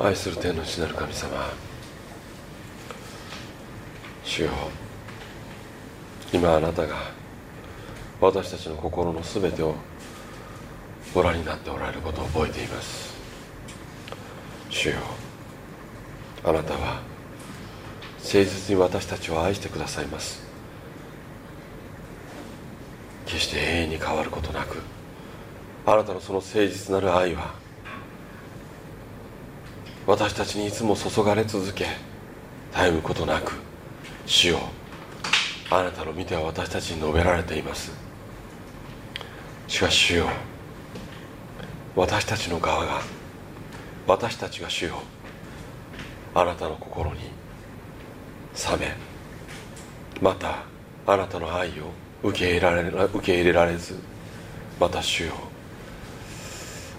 愛する天の父なる神様主よ。今あなたが私たちの心の全てをご覧になっておられることを覚えています。主よあなたは誠実に私たちを愛してくださいます。決して永遠に変わることなくあなたのその誠実なる愛は私たちにいつも注がれ続け絶えむことなく主よあなたの見ては私たちに述べられています。しかし主よ私たちの側が私たちが主よあなたの心に冷めまたあなたの愛を受け入れられ受け入れられずまた主よ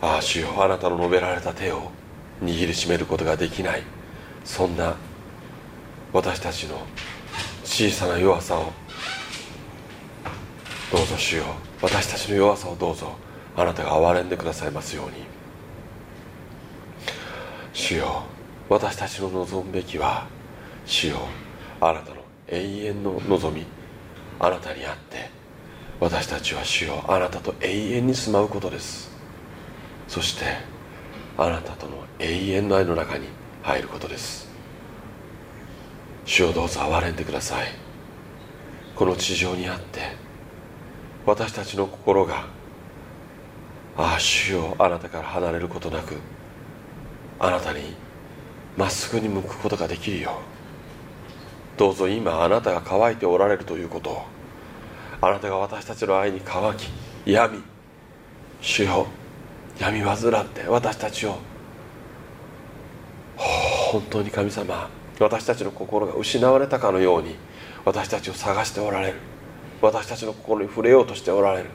ああ主よあなたの述べられた手を握りしめることができない。そんな私たちの小さな弱さをどうぞ主よ。私たちの弱さをどうぞあなたが憐れんでくださいますように。主よ私たちの望むべきは主よあなたの永遠の望みあなたにあって私たちは主よあなたと永遠に住まうことです。そしてあなたとの永遠の愛の中に入ることです。主をどうぞ憐れんでください。この地上にあって私たちの心がああ主よあなたから離れることなくあなたにまっすぐに向くことができるようどうぞ今あなたが乾いておられるということをあなたが私たちの愛に乾き病み主よ闇患って私たちを。本当に神様私たちの心が失われたかのように私たちを探しておられる。私たちの心に触れようとしておられる。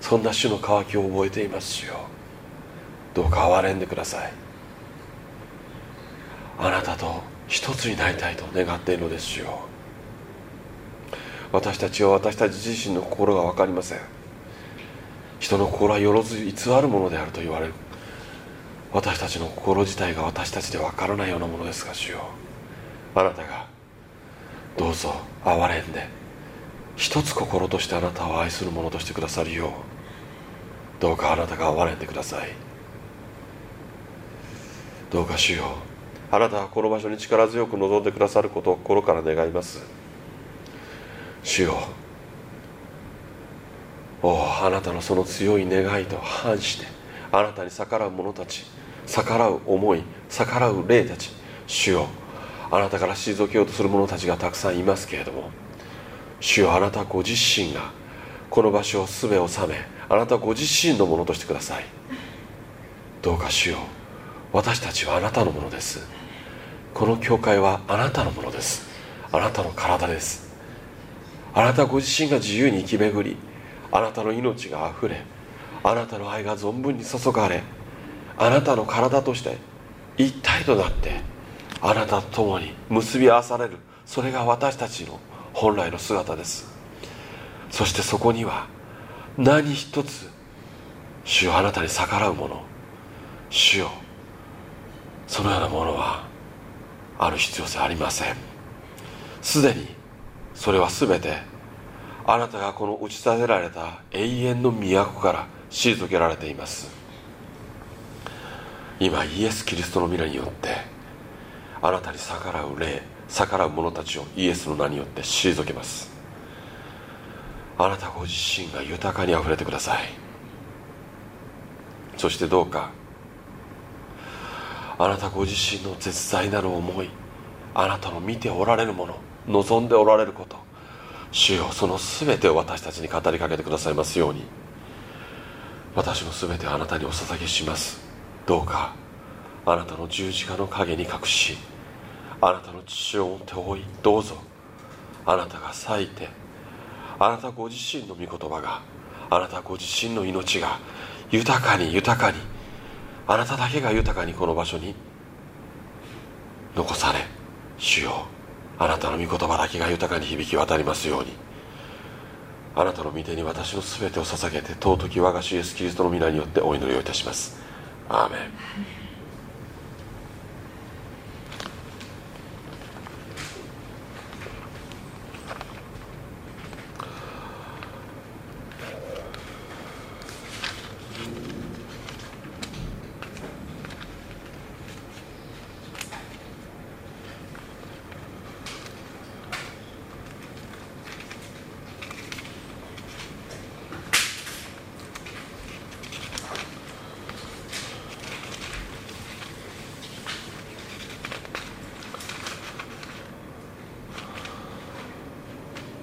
そんな種の渇きを覚えていますしよ。どうか憐れんでください。あなたと一つになりたいと願っているのですよ。私たちは私たち自身の心が分かりません。人の心はよろず偽るものであると言われる。私たちの心自体が私たちで分からないようなものですが主よ。あなたがどうぞ憐れんで一つ心としてあなたを愛する者としてくださるようどうかあなたが憐れんでください。どうか主よあなたはこの場所に力強く望んでくださることを心から願います。主よおあなたのその強い願いと反してあなたに逆らう者たち逆らう思い逆らう霊たち主よあなたから退けようとする者たちがたくさんいますけれども主よあなたご自身がこの場所をすべを治めあなたご自身のものとしてください。どうか主よ私たちはあなたのものです。この教会はあなたのものです。あなたの体です。あなたご自身が自由に生き巡りあなたの命があふれあなたの愛が存分に注がれあなたの体として一体となってあなたと共に結び合わされるそれが私たちの本来の姿です。そしてそこには何一つ主よあなたに逆らうもの主よそのようなものはある必要性ありません。すでにそれは全てあなたがこの打ち立てられた永遠の都から退けられています。今イエス・キリストの皆によってあなたに逆らう霊逆らう者たちをイエスの名によって退けます。あなたご自身が豊かにあふれてください。そしてどうかあなたご自身の絶大なる思いあなたの見ておられるもの望んでおられること主よその全てを私たちに語りかけてくださいますように。私の全てをあなたにお捧げします。どうかあなたの十字架の陰に隠しあなたの父を持って追いどうぞ。あなたが咲いてあなたご自身の御言葉があなたご自身の命が豊かに豊かにあなただけが豊かにこの場所に残され主よ。あなたの御言葉だけが豊かに響き渡りますように。あなたの御手に私の全てを捧げて尊き我が主イエスキリストの皆によってお祈りをいたします。アーメン。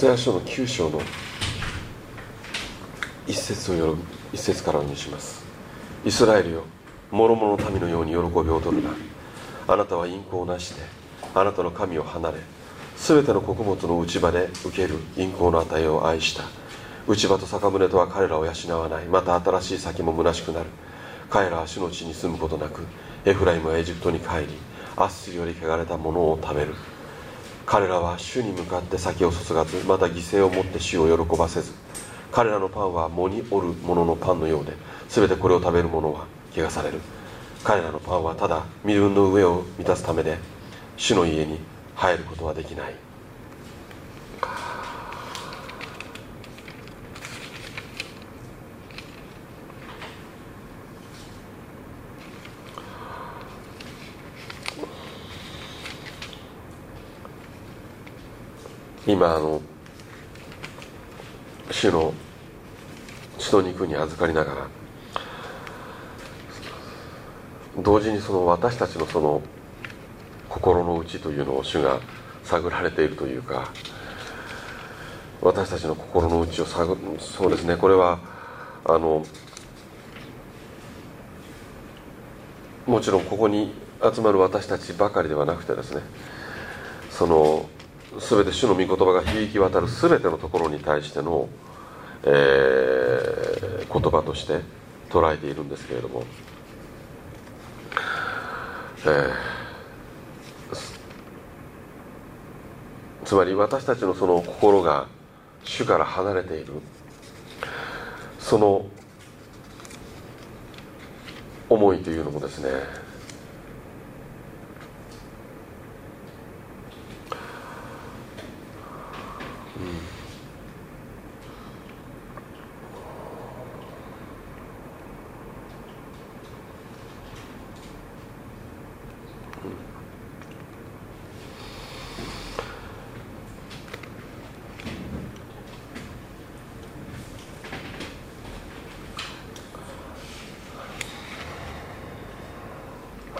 ホセア書の9章の一節をよ一節からお読みします。イスラエルよ諸々の民のように喜びを取るな。あなたは陰行をなしてあなたの神を離れ全ての穀物の内場で受ける陰行の値を愛した。内場と酒舟とは彼らを養わない。また新しい酒も虚しくなる。彼らは主の地に住むことなくエフライムはエジプトに帰りアッスリより汚れたものを食べる。彼らは主に向かって酒を注がずまた犠牲を持って主を喜ばせず。彼らのパンは藻におるもののパンのようで全てこれを食べる者は汚される。彼らのパンはただ身分の上を満たすためで主の家に入ることはできない。今あの主の血と肉に預かりながら同時にその私たちのその心の内というのを主が探られているというか私たちの心の内を探るそうですねこれはあのもちろんここに集まる私たちばかりではなくてですねその全て主の御言葉が響き渡る全てのところに対しての、えー、言葉として捉えているんですけれども、えー、つまり私たちのその心が主から離れている。その思いというのもですね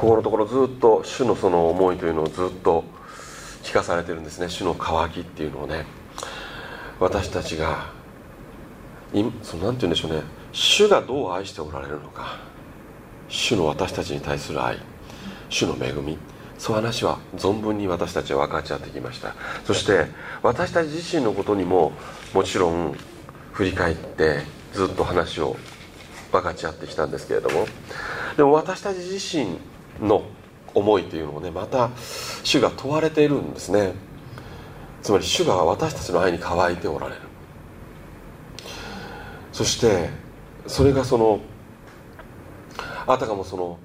ここのところ主のその思いというのをずっと聞かされてるんですね。主の渇きっていうのをね。私たちがそのなんて言うんでしょうね。主がどう愛しておられるのか。主の私たちに対する愛。主の恵み。そういう話は存分に私たちは分かち合ってきました。そして私たち自身のことにももちろん振り返ってずっと話を分かち合ってきたんですけれども。でも私たち自身の思いというのをねまた主が問われているんですね。つまり主が私たちの愛に乾いておられる。そしてそれがそのあたかもその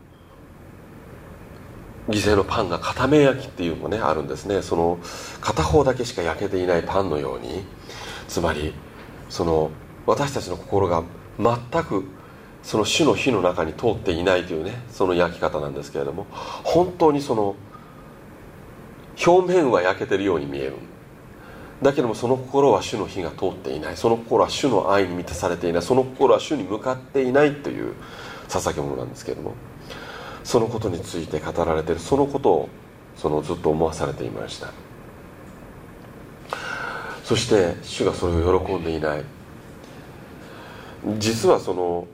犠牲のパンが片面焼きっていうのもねあるんですね。その片方だけしか焼けていないパンのように。つまりその私たちの心が全くその主の火の中に通っていないというねその焼き方なんですけれども本当にその表面は焼けてるように見える。だけどもその心は主の火が通っていない。その心は主の愛に満たされていない。その心は主に向かっていないという捧げ物なんですけれどもそのことについて語られている。そのことをそのずっと思わされていました。そして主がそれを喜んでいない。実はその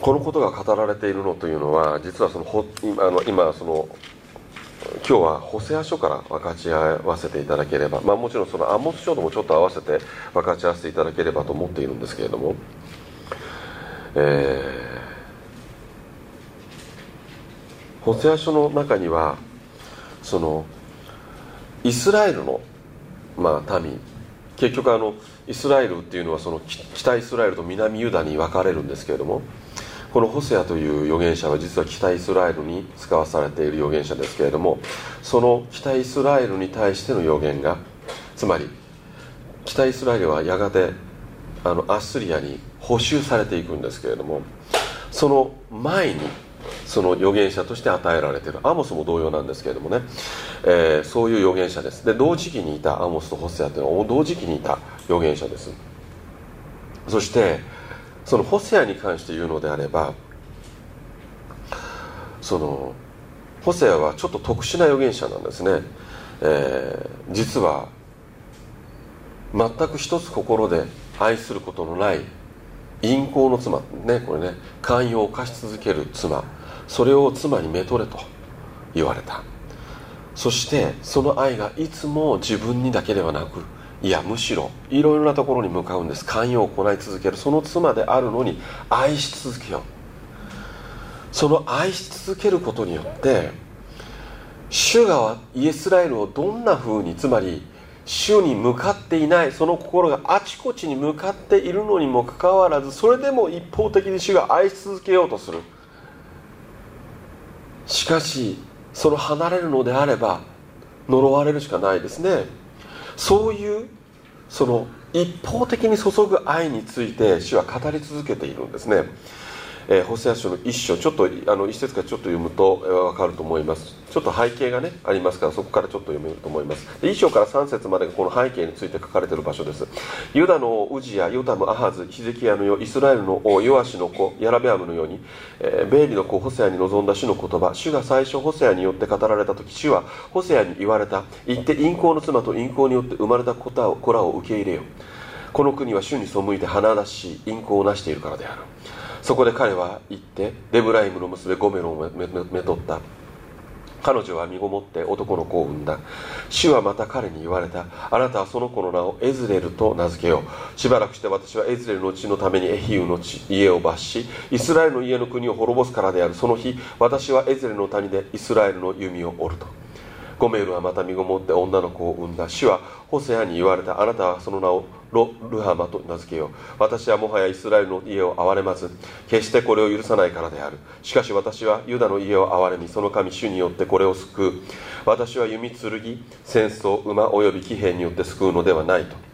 このことが語られているのというのは実はその今の今その今日はホセア書から分かち合わせていただければ、まあ、もちろんそのアモス書ともちょっと合わせて分かち合わせていただければと思っているんですけれども、えー、ホセア書の中にはそのイスラエルの、まあ、民結局あのイスラエルっていうのはその北イスラエルと南ユダに分かれるんですけれどもこのホセアという預言者は実は北イスラエルに使わされている預言者ですけれどもその北イスラエルに対しての預言がつまり北イスラエルはやがてあのアッスリアに補修されていくんですけれどもその前にその預言者として与えられているアモスも同様なんですけれどもね、えー、そういう預言者です。で同時期にいたアモスとホセアというのは同時期にいた預言者です。そしてそのホセアに関して言うのであればそのホセアはちょっと特殊な預言者なんですね、えー、実は全く一つ心で愛することのない陰行の妻。ねこれね寛容を貸し続ける妻。それを妻にめとれと言われた。そしてその愛がいつも自分にだけではなくいやむしろいろいろなところに向かうんです。寛容を行い続ける。その妻であるのに愛し続けよう。その愛し続けることによって主がイエスラエルをどんなふうにつまり主に向かっていないその心があちこちに向かっているのにもかかわらずそれでも一方的に主が愛し続けようとする。しかしその離れるのであれば呪われるしかないですね。そういうその一方的に注ぐ愛について主は語り続けているんですね。えー、ホセア書の一章ちょっとあの一節からちょっと読むと、えー、分かると思います。ちょっと背景がねありますからそこからちょっと読めると思います。一章から三節までがこの背景について書かれている場所です。ユダのウジヤヨタムアハズヒゼキヤの世イスラエルの王ヨアシの子ヤラベアムのように、えー、ベーリの子ホセアに臨んだ主の言葉主が最初ホセアによって語られた時主はホセアに言われた。言って陰行の妻と陰行によって生まれた子らを受け入れよ。この国は主に背いて華々し陰行を成しているからである。そこで彼は行ってデブライムの娘ゴメロをめとった。彼女は身ごもって男の子を産んだ。主はまた彼に言われた。あなたはその子の名をエズレルと名付けよう。しばらくして私はエズレルの地のためにエヒウの家を罰しイスラエルの家の国を滅ぼすからである。その日私はエズレルの谷でイスラエルの弓を折ると。ゴメールはまた身ごもって女の子を産んだ主はホセアに言われたあなたはその名をロ・ルハマと名付けよう。私はもはやイスラエルの家を憐れまず決してこれを許さないからである。しかし私はユダの家を憐れみその神主によってこれを救う。私は弓剣戦争馬及び騎兵によって救うのではないと。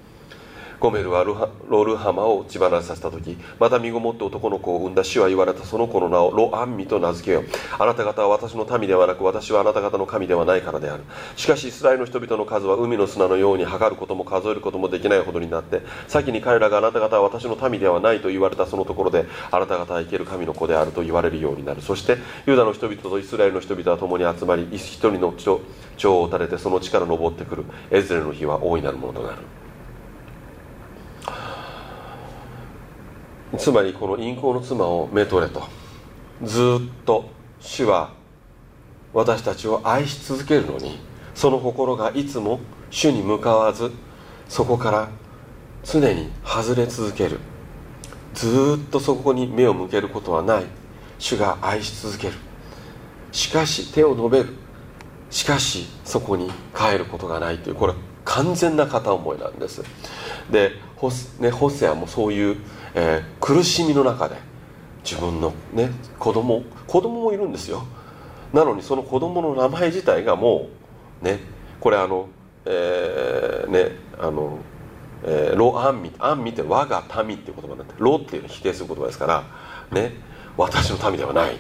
ゴメルはロルハマを血離れさせた時また身ごもって男の子を産んだ主は言われたその子の名をロアンミと名付けよう。あなた方は私の民ではなく私はあなた方の神ではないからである。しかしイスラエルの人々の数は海の砂のように測ることも数えることもできないほどになって先に彼らがあなた方は私の民ではないと言われたそのところであなた方は生ける神の子であると言われるようになる。そしてユダの人々とイスラエルの人々は共に集まり一人の蝶を垂れてその地から登ってくる。エズレの日は大いなるものとなる。つまりこの陰行の妻をめとれと。ずっと主は私たちを愛し続けるのにその心がいつも主に向かわずそこから常に外れ続ける。ずっとそこに目を向けることはない。主が愛し続ける。しかし手を伸べる。しかしそこに帰ることがないというこれ完全な片思いなんです。でホス,、ね、ホセアもそういうえー、苦しみの中で自分の、ね、子供子供もいるんですよ。なのにその子供の名前自体がもうねこれあのえー、ねあの、えー、ロアンミアンミって我が民っていう言葉になってロっていうのを否定する言葉ですからね私の民ではない。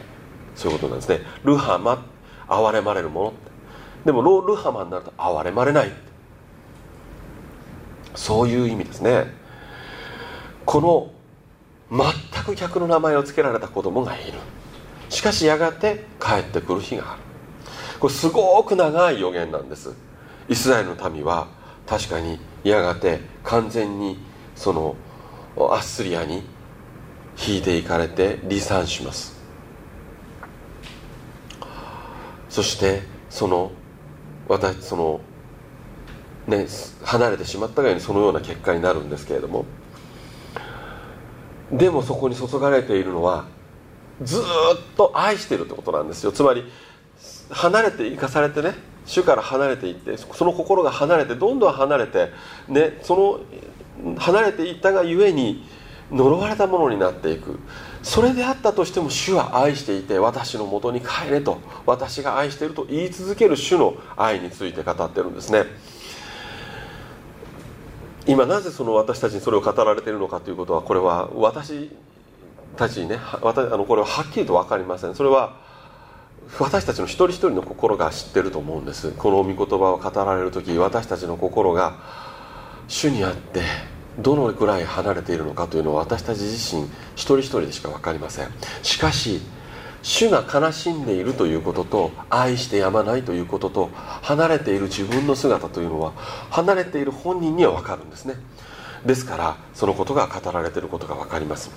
そういうことなんですね。ルハマ憐れまれるものって。でもロルハマになると憐れまれないそういう意味ですね。この全く逆の名前を付けられた子供がいる。しかしやがて帰ってくる日がある。これすごく長い予言なんです。イスラエルの民は確かにやがて完全にそのアッスリアに引いていかれて離散します。そしてその私そのね離れてしまったがようにそのような結果になるんですけれどもでもそこに注がれているのはずっと愛してるってことなんですよ。つまり離れて生かされてね主から離れていってその心が離れてどんどん離れて、ね、その離れていったがゆえに呪われたものになっていく。それであったとしても主は愛していて私のもとに帰れと私が愛していると言い続ける主の愛について語ってるんですね。今なぜその私たちにそれを語られているのかということはこれは私たちにね私あのこれははっきりと分かりません。それは私たちの一人一人の心が知ってると思うんです。この御言葉を語られる時私たちの心が主にあってどのくらい離れているのかというのは私たち自身一人一人でしか分かりません。しかし主が悲しんでいるということと愛してやまないということと離れている自分の姿というのは離れている本人には分かるんですね。ですからそのことが語られていることが分かります。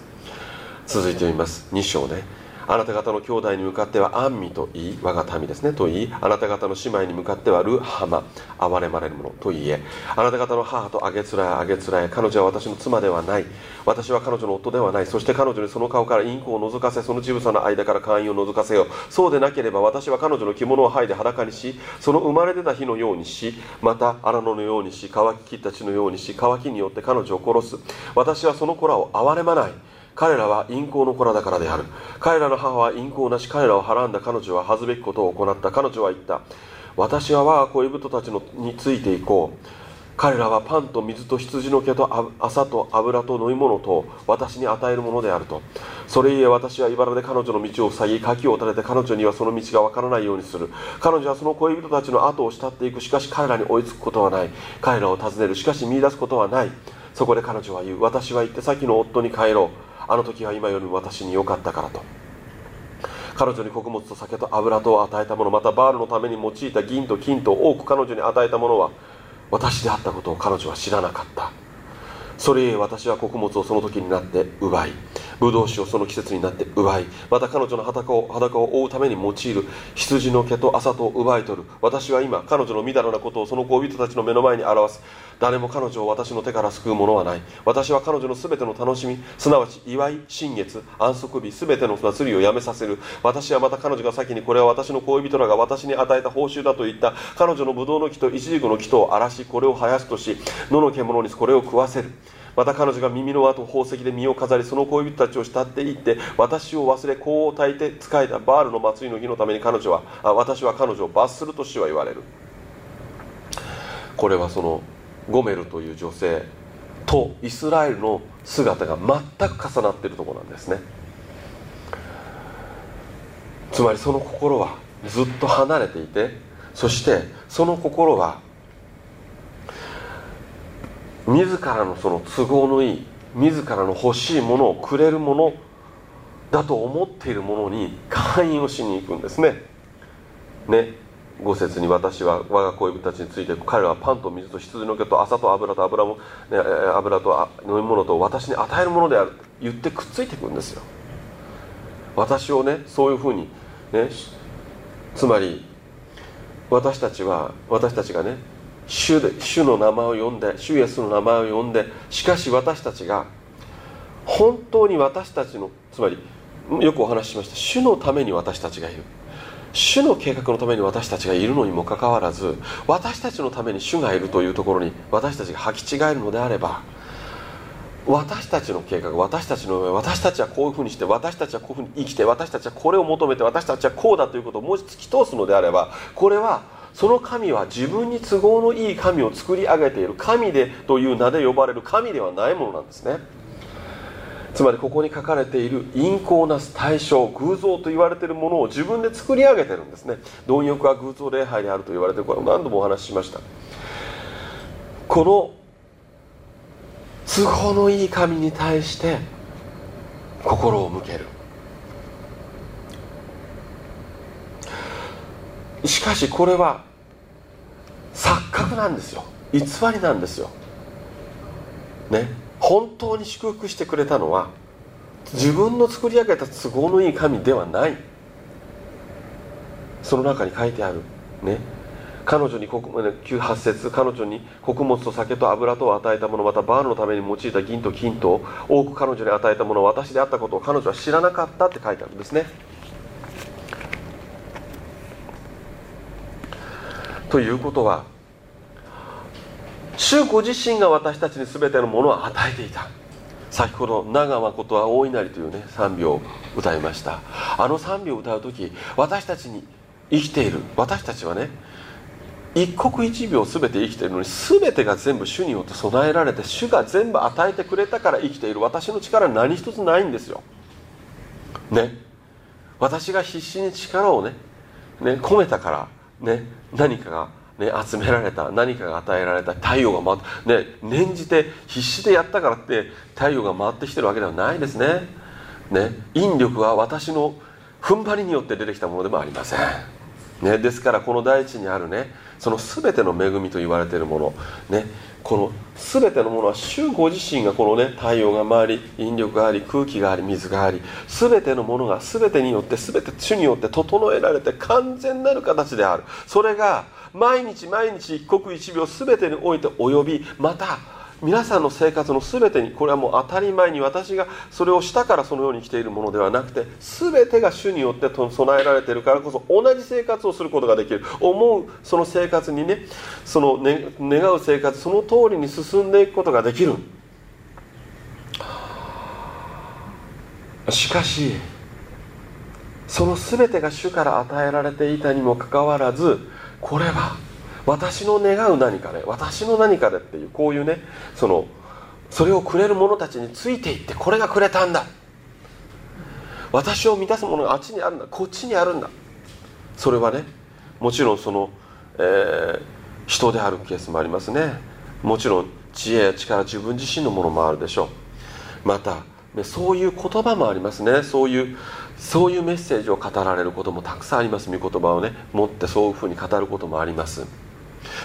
続いて読みます。2章ね。あなた方の兄弟に向かってはアンミと言い我が民ですねと言いあなた方の姉妹に向かってはルハマ憐れまれる者と言えあなた方の母とあげつらえあげつらえ彼女は私の妻ではない私は彼女の夫ではないそして彼女にその顔からインコを覗かせその乳房の間から会員を覗かせよそうでなければ私は彼女の着物を剥いで裸にしその生まれ出た日のようにしまた荒野のようにし乾き切った血のようにし乾きによって彼女を殺す。私はその子らを憐れまない。彼らは陰行の子らだからである。彼らの母は陰行なし彼らをはらんだ彼女は恥ずべきことを行った。彼女は言った私は我が恋人たちのについていこう。彼らはパンと水と羊の毛と朝と油と飲み物と私に与えるものであると。それゆえ私は茨で彼女の道を塞ぎ柿を垂れて彼女にはその道がわからないようにする。彼女はその恋人たちの後を慕っていく。しかし彼らに追いつくことはない。彼らを訪ねる。しかし見出すことはない。そこで彼女は言う。私は行って先の夫に帰ろう。あの時は今より私に良かったからと。彼女に穀物と酒と油とを与えたものまたバールのために用いた銀と金と多く彼女に与えたものは私であったことを彼女は知らなかった。それゆえ私は穀物をその時になって奪いブドウ酒をその季節になって奪いまた彼女の裸を裸を覆うために用いる羊の毛と朝とを奪い取る。私は今彼女のみだらなことをその恋人たちの目の前に表す。誰も彼女を私の手から救うものはない。私は彼女の全ての楽しみすなわち祝い新月安息日全ての祭りをやめさせる。私はまた彼女が先にこれは私の恋人らが私に与えた報酬だと言った。彼女のブドウの木とイチジクの木とを荒らしこれを生やすとし野の獣にこれを食わせる。また彼女が耳の輪と宝石で身を飾りその恋人たちを慕っていって私を忘れ香を焚いて仕えたバールの祭りの日のために彼女はあ私は彼女を罰すると主は言われる。これはそのゴメルという女性とイスラエルの姿が全く重なっているところなんですね。つまりその心はずっと離れていてそしてその心は自らのその都合のいい自らの欲しいものをくれるものだと思っているものに会員をしに行くんですね。ね。五節に私は我が恋人たちについて彼らはパンと水と羊の毛と朝と油と油も、ね、油と飲み物と私に与えるものであると言ってくっついていくんですよ。私をねそういうふうにねつまり私たちは私たちがね主で主の名前を呼んで主イエスの名前を呼んでしかし私たちが本当に私たちのつまりよくお話ししました。主のために私たちがいる。主の計画のために私たちがいるのにもかかわらず私たちのために主がいるというところに私たちが履き違えるのであれば私たちの計画私たちの上私たちはこういうふうにして私たちはこういうふうに生きて私たちはこれを求めて私たちはこうだということをもし突き通すのであればこれはその神は自分に都合のいい神を作り上げている神でという名で呼ばれる神ではないものなんですね。つまりここに書かれている陰行なす対象偶像と言われているものを自分で作り上げてるんですね。貪欲は偶像礼拝であると言われてこれ何度もお話ししました。この都合のいい神に対して心を向ける。しかしこれは錯覚なんですよ。偽りなんですよ。ね。本当に祝福してくれたのは自分の作り上げた都合のいい神ではない。その中に書いてある。ね。彼女に9八節彼女に穀物と酒と油とを与えたものまたバールのために用いた銀と金と多く彼女に与えたもの私であったことを彼女は知らなかったって書いてあるんですね。ということは主ご自身が私たちに全てのものを与えていた。先ほど「長誠は大いなり」というね賛美を歌いました。あの賛美を歌う時私たちに生きている。私たちはね一刻一秒全て生きているのに全てが全部主によって備えられて主が全部与えてくれたから生きている。私の力は何一つないんですよ。ね。私が必死に力をねね込めたからね何かがね、集められた何かが与えられた太陽が回って、ね、念じて必死でやったからって太陽が回ってきてるわけではないですね。ね引力は私の踏ん張りによって出てきたものでもありません、ね、ですからこの大地にあるねその全ての恵みと言われているもの、ね、この全てのものは主ご自身がこのね太陽が回り引力があり空気があり水があり全てのものが全てによって全て主によって整えられて完全なる形である。それが毎日毎日一刻一秒全てにおいて及びまた皆さんの生活の全てにこれはもう当たり前に私がそれをしたからそのように生きているものではなくて全てが主によって備えられているからこそ同じ生活をすることができる。思うその生活にねその、ね、願う生活その通りに進んでいくことができる。しかしその全てが主から与えられていたにもかかわらずこれは私の願う何かで私の何かでっていうこういうねそのそれをくれる者たちについていってこれがくれたんだ。私を満たすものがあっちにあるんだ。こっちにあるんだ。それはねもちろんその、えー、人であるケースもありますね。もちろん知恵や力自分自身のものもあるでしょう。また、ね、そういう言葉もありますね。そういうそういうメッセージを語られることもたくさんあります。御言葉をね持ってそういうふうに語ることもあります。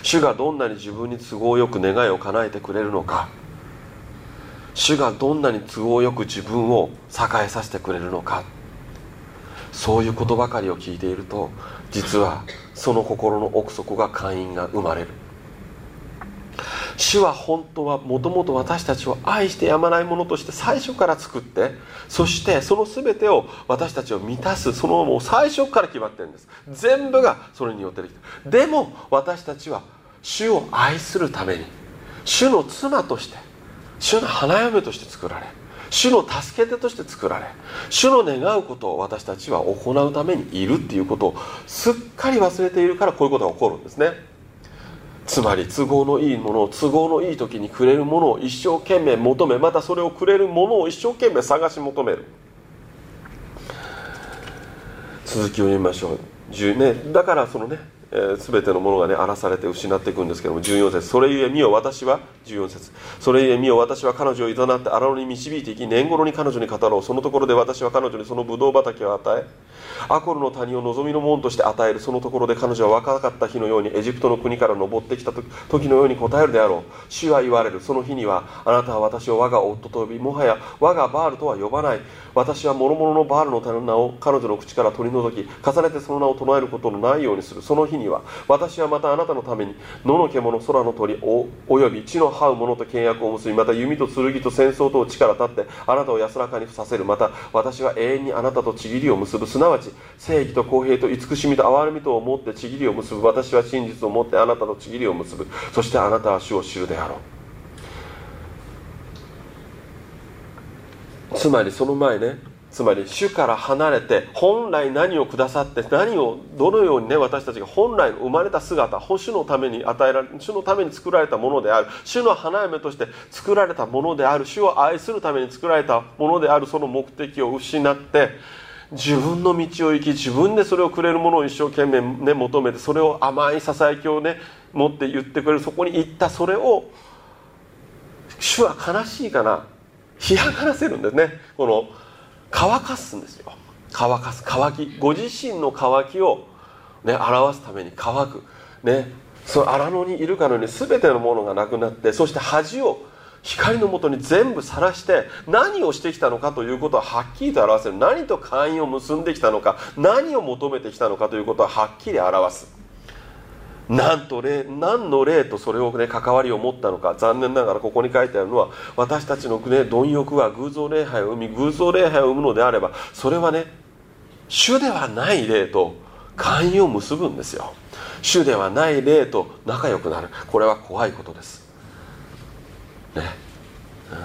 主がどんなに自分に都合よく願いを叶えてくれるのか。主がどんなに都合よく自分を栄えさせてくれるのか。そういうことばかりを聞いていると実はその心の奥底が会員が生まれる。主は本当はもともと私たちを愛してやまないものとして最初から作ってそしてその全てを私たちを満たすそのもう最初から決まってるんです。全部がそれによってできたでも私たちは主を愛するために主の妻として主の花嫁として作られ主の助け手として作られ主の願うことを私たちは行うためにいるっていうことをすっかり忘れているからこういうことが起こるんですね。つまり都合のいいものを都合のいい時にくれるものを一生懸命求めまたそれをくれるものを一生懸命探し求める。続きを読みましょう、ね、だからそのねえー、全てのものがね荒らされて失っていくんですけども14節。それゆえ見よ私は14節。それゆえ見よ私は彼女をいざなって荒野に導いていき年頃に彼女に語ろう。そのところで私は彼女にそのブドウ畑を与えアコルの谷を望みの門として与える。そのところで彼女は若かった日のようにエジプトの国から登ってきた時のように答えるであろう。主は言われる。その日にはあなたは私を我が夫と呼びもはや我がバールとは呼ばない。私は諸々のバールの名を彼女の口から取り除き重ねてその名を唱えることのないようにする。その日には私はまたあなたのために野の獣空の鳥おおよび地の這う者と契約を結びまた弓と剣と戦争とを力立ってあなたを安らかにさせる。また私は永遠にあなたとちぎりを結ぶ。すなわち正義と公平と慈しみと憐れみとを持ってちぎりを結ぶ。私は真実を持ってあなたとちぎりを結ぶ。そしてあなたは主を知るであろう。つまりその前ねつまり主から離れて本来何をくださって何をどのようにね私たちが本来の生まれた姿主のために与えられ主のために作られたものである。主の花嫁として作られたものである。主を愛するために作られたものである。その目的を失って自分の道を行き自分でそれをくれるものを一生懸命、ね、求めてそれを甘いささやきをね持って言ってくれる。そこに行ったそれを主は悲しいかな。嫌がらせるんですね。この乾かすんですよ。乾かす。乾きご自身の乾きを、ね、表すために乾く。ねその荒野にいるかのように全てのものがなくなってそして恥を光のもとに全部晒して何をしてきたのかということははっきりと表せる。何と会員を結んできたのか何を求めてきたのかということははっきり表す。何と霊何の霊とそれをね関わりを持ったのか残念ながらここに書いてあるのは私たちのね貪欲は偶像礼拝を生み偶像礼拝を生むのであればそれはね主ではない霊と会員を結ぶんですよ。主ではない霊と仲良くなる。これは怖いことです。ね、うん、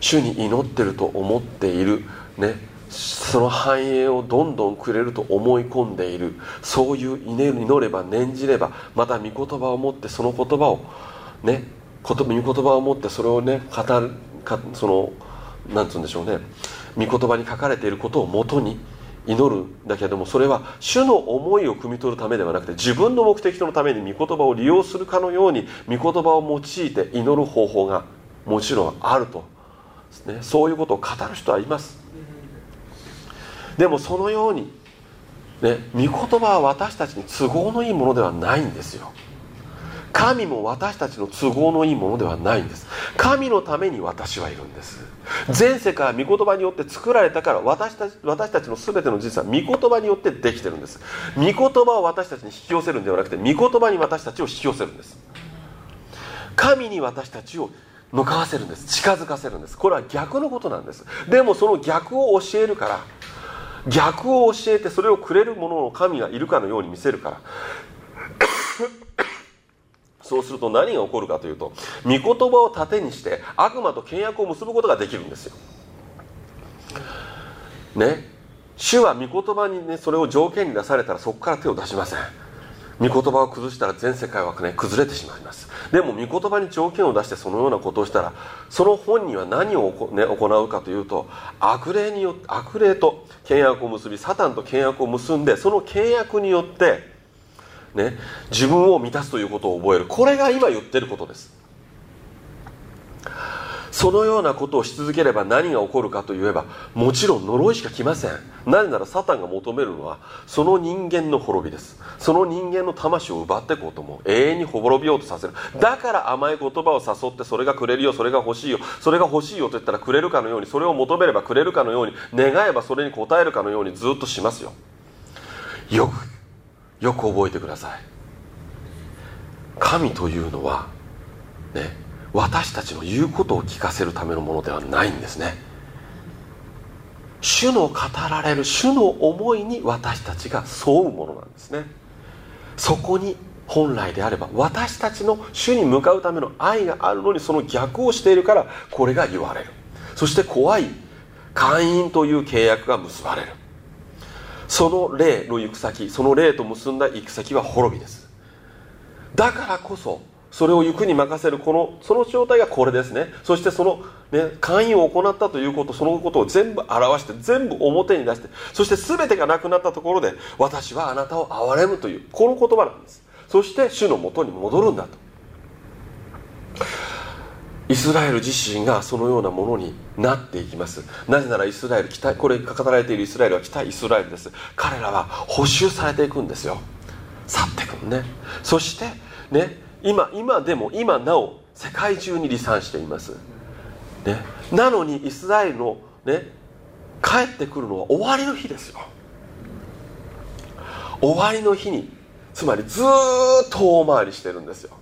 主に祈ってると思っているね。その繁栄をどんどんくれると思い込んでいる。そういう祈れば念じればまた御言葉を持ってその言葉をね言御言葉を持ってそれをね語るかそのなんつうんでしょうね。御言葉に書かれていることをもとに祈るんだけどもそれは主の思いを汲み取るためではなくて自分の目的とのために御言葉を利用するかのように御言葉を用いて祈る方法がもちろんあると、ね、そういうことを語る人はいます。でもそのようにね御言葉は私たちに都合のいいものではないんですよ。神も私たちの都合のいいものではないんです。神のために私はいるんです。全世界は御言葉によって作られたから私たち私たちの全ての実は御言葉によってできてるんです。御言葉を私たちに引き寄せるんではなくて御言葉に私たちを引き寄せるんです。神に私たちを向かわせるんです。近づかせるんです。これは逆のことなんです。でもその逆を教えるから逆を教えてそれをくれるものの神がいるかのように見せるから。そうすると何が起こるかというと御言葉を盾にして悪魔と契約を結ぶことができるんですよ。ね。主は御言葉にねそれを条件に出されたらそこから手を出しません。御言葉を崩したら全世界はね崩れてしまいます。でも御言葉に条件を出してそのようなことをしたらその本人は何を、ね、行うかというと悪霊によ悪霊と契約を結びサタンと契約を結んでその契約によってね、自分を満たすということを覚える。これが今言ってることです。そのようなことをし続ければ何が起こるかといえばもちろん呪いしか来ません。なぜならサタンが求めるのはその人間の滅びです。その人間の魂を奪っていこうと思う。永遠に滅びようとさせる。だから甘い言葉を誘ってそれがくれるよそれが欲しいよそれが欲しいよと言ったらくれるかのようにそれを求めればくれるかのように願えばそれに応えるかのようにずっとしますよ。よくよく覚えてください。神というのはね私たちの言うことを聞かせるためのものではないんですね。主の語られる主の思いに私たちが沿うものなんですね。そこに本来であれば私たちの主に向かうための愛があるのにその逆をしているからこれが言われる。そして怖い会員という契約が結ばれる。その霊の行く先その霊と結んだ行く先は滅びです。だからこそそれを行くに任せるこのその状態がこれですね。そしてその、ね、会員を行ったということそのことを全部表して全部表に出してそして全てがなくなったところで私はあなたを憐れむというこの言葉なんです。そして主のもとに戻るんだと。イスラエル自身がそのようなものになっていきます。なぜならイスラエル北これ語られているイスラエルは北イスラエルです。彼らは補修されていくんですよ。去っていくね。そしてね今今でも今なお世界中に離散しています、ね、なのにイスラエルの、ね、帰ってくるのは終わりの日ですよ。終わりの日につまりずっと大回りしてるんですよ。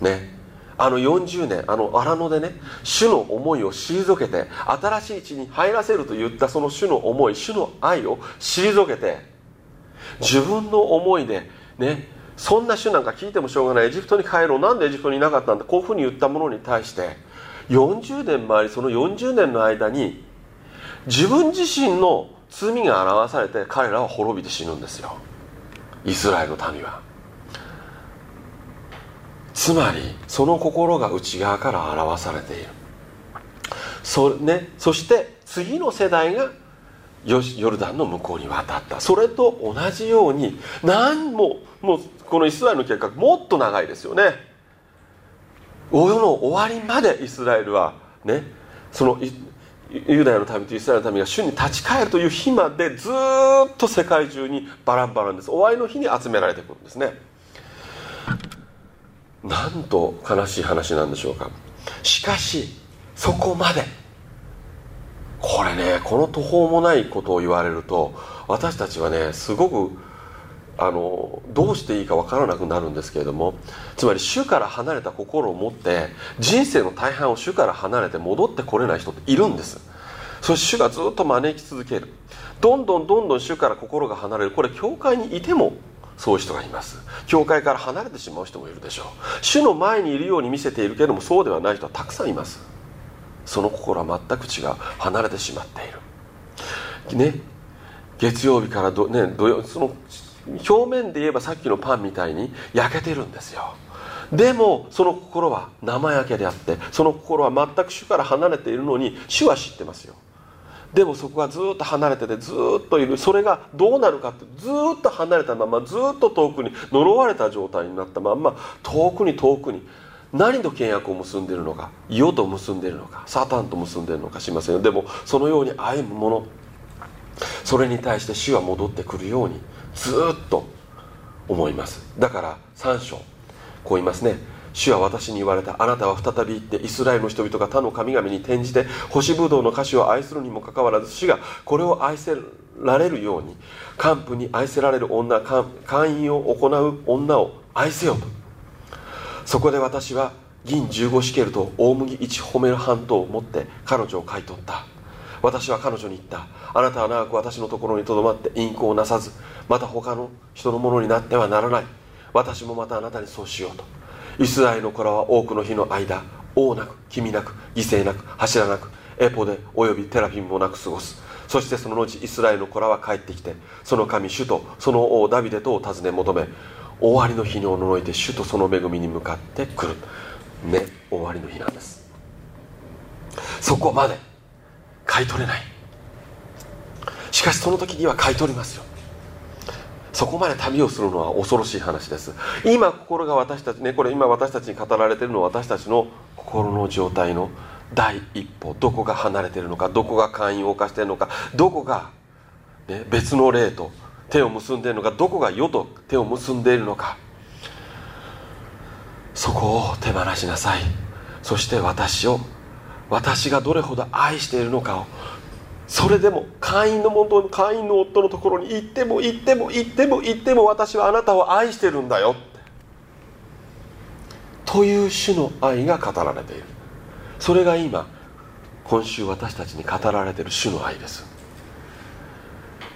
ね。あの40年あの荒野でね主の思いを退けて新しい地に入らせると言ったその主の思い主の愛を退けて自分の思いでねそんな主なんか聞いてもしょうがない。エジプトに帰ろう。なんでエジプトにいなかったんだ。こういうふうに言ったものに対して40年前その40年の間に自分自身の罪が表されて彼らは滅びて死ぬんですよ。イスラエルの民は。つまりその心が内側から表されている。そ,、ね、そして次の世代がヨルダンの向こうに渡った。それと同じように何ももうこのイスラエルの計画もっと長いですよね。世の終わりまでイスラエルはねそのユダヤの民とイスラエルの民が主に立ち返るという日までずっと世界中にバランバランです。終わりの日に集められてくるんですね。なんと悲しい話なんでしょうか。しかしそこまでこれねこの途方もないことを言われると私たちはねすごくあのどうしていいか分からなくなるんですけれどもつまり主から離れた心を持って人生の大半を主から離れて戻ってこれない人っているんです。そして主がずっと招き続ける。どんどんどんどん主から心が離れる。これ教会にいてもそういう人がいます。教会から離れてしまう人もいるでしょう。主の前にいるように見せているけれどもそうではない人はたくさんいます。その心は全く違う。離れてしまっている。ね。月曜日からど、ね、土曜その表面で言えばさっきのパンみたいに焼けてるんですよ。でもその心は生焼けであってその心は全く主から離れているのに主は知ってますよ。でもそこがずっと離れててずっといる。それがどうなるかってずっと離れたままずっと遠くに呪われた状態になったまま遠くに遠くに何と契約を結んでいるのか世と結んでいるのかサタンと結んでいるのかしませんよ。でもそのように歩むものそれに対して主は戻ってくるようにずっと思います。だから3章こう言いますね。主は私に言われた。あなたは再び行ってイスラエルの人々が他の神々に転じて干しぶどうの歌詞を愛するにもかかわらず主がこれを愛せられるように幹部に愛せられる女会員を行う女を愛せよと。そこで私は銀15シケルと大麦1ホメル半島を持って彼女を買い取った。私は彼女に言った。あなたは長く私のところにとどまって隠行なさずまた他の人のものになってはならない。私もまたあなたにそうしようと。イスラエルの子らは多くの日の間王なく君なく犠牲なく柱なくエポでおよびテラフィンもなく過ごす。そしてその後イスラエルの子らは帰ってきてその神主とその王ダビデとを尋ね求め終わりの日におののいて主とその恵みに向かってくる。ね終わりの日なんです。そこまで買い取れない。しかしその時には買い取りますよ。そこまで旅をするのは恐ろしい話です。今心が私たちねこれ今私たちに語られているのは私たちの心の状態の第一歩。どこが離れているのかどこが会員を犯しているのかどこが、ね、別の霊と手を結んでいるのかどこが世と手を結んでいるのか。そこを手放しなさい。そして私を私がどれほど愛しているのかをそれでも会員の元会員の夫のところに行っても行っても行っても行っても私はあなたを愛してるんだよという種の愛が語られている。それが今今週私たちに語られている種の愛です。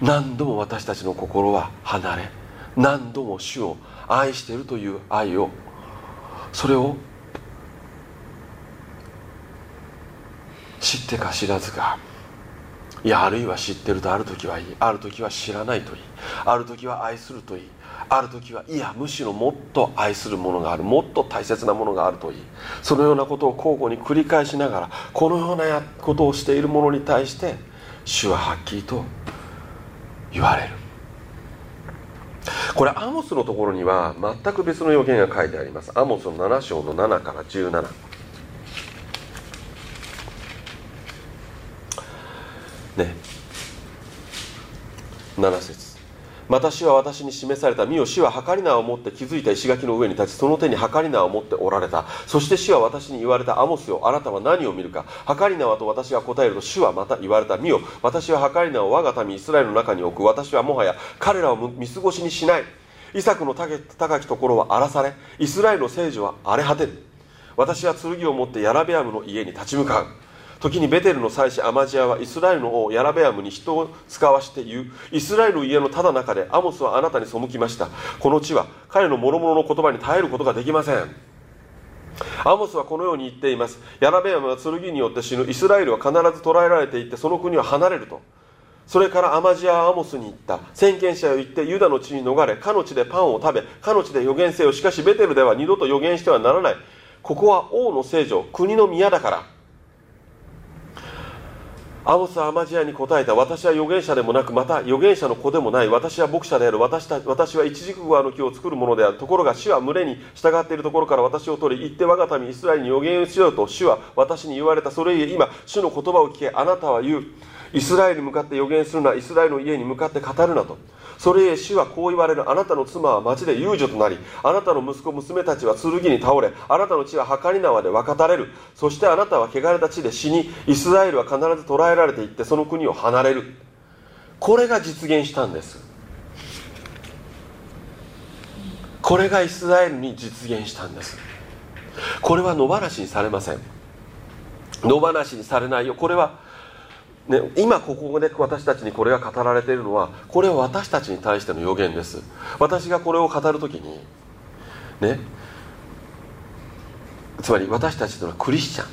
何度も私たちの心は離れ何度も主を愛しているという愛をそれを知ってか知らずかいやあるいは知ってるとある時はいい。ある時は知らないといい。ある時は愛するといい。ある時はいやむしろもっと愛するものがある。もっと大切なものがあるといい。そのようなことを交互に繰り返しながらこのようなことをしているものに対して主ははっきりと言われる。これアモスのところには全く別の予言が書いてあります。アモスの7章の7から17ね。7節。私は私に示された身を死は計り縄を持って築いた石垣の上に立ちその手に計り縄を持っておられた。そして死は私に言われたアモスよあなたは何を見るか。計り縄と私が答えると主はまた言われた。身を私は計り縄を我が民イスラエルの中に置く。私はもはや彼らを見過ごしにしない。イサクの高きところは荒らされイスラエルの聖女は荒れ果てる。私は剣を持ってヤラベアムの家に立ち向かう。時にベテルの祭司アマジアはイスラエルの王ヤラベアムに人を使わして言う。イスラエルの家のただ中でアモスはあなたに背きました。この地は彼の諸々の言葉に耐えることができません。アモスはこのように言っています。ヤラベアムは剣によって死ぬ。イスラエルは必ず捕らえられていってその国は離れると。それからアマジアはアモスに言った。先見者を言ってユダの地に逃れかの地でパンを食べかの地で予言せよ。しかしベテルでは二度と予言してはならない。ここは王の聖女国の宮だから。アモスアマジアに答えた。私は預言者でもなくまた預言者の子でもない。私は牧者である。私た私は一軸川の木を作る。ものであるところが主は群れに従っている。ところから私を取り行って我が民イスラエルに預言をしようと主は私に言われたそれゆえ今主の言葉を聞けあなたは言う。イスラエルに向かって預言するなイスラエルの家に向かって語るなと。それへ主はこう言われる。あなたの妻は町で遊女となりあなたの息子娘たちは剣に倒れあなたの地は計り縄で分かたれる。そしてあなたは汚れた地で死にイスラエルは必ず捕らえられていってその国を離れる。これが実現したんです。これがイスラエルに実現したんです。これは野放しにされません。野放しにされないよ。これはね、今ここで私たちにこれが語られているのはこれは私たちに対しての予言です。私がこれを語る時にねつまり私たちというのはクリスチャ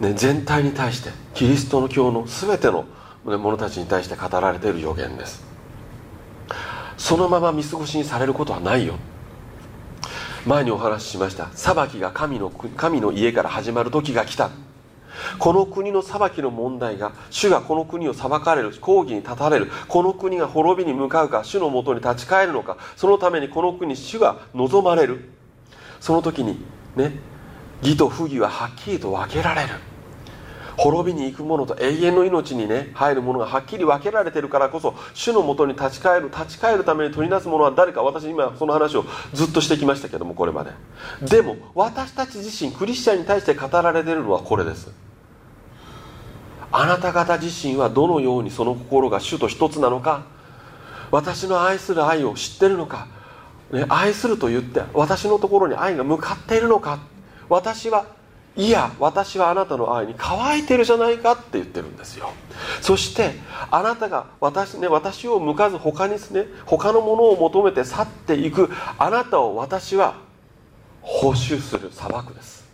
ン、ね、全体に対してキリストの教の全ての者たちに対して語られている予言です。そのまま見過ごしにされることはないよ。前にお話ししました裁きが神の神の家から始まる時が来た。この国の裁きの問題が主がこの国を裁かれる抗議に立たれるこの国が滅びに向かうか主のもとに立ち返るのかそのためにこの国主が望まれる。その時にね義と不義ははっきりと分けられる。滅びに行くものと永遠の命にね入るものがはっきり分けられているからこそ主のもとに立ち返る立ち返るために取りなすものは誰か私今その話をずっとしてきましたけどもこれまで。でも私たち自身クリスチャンに対して語られているのはこれです。あなた方自身はどのようにその心が主と一つなのか？私の愛する愛を知ってるのか、ね、愛すると言って私のところに愛が向かっているのか？私はいや私はあなたの愛に乾いてるじゃないかって言ってるんですよ。そしてあなたが私,、ね、私を向かず他にですね他のものを求めて去っていくあなたを私は報酬する裁くです。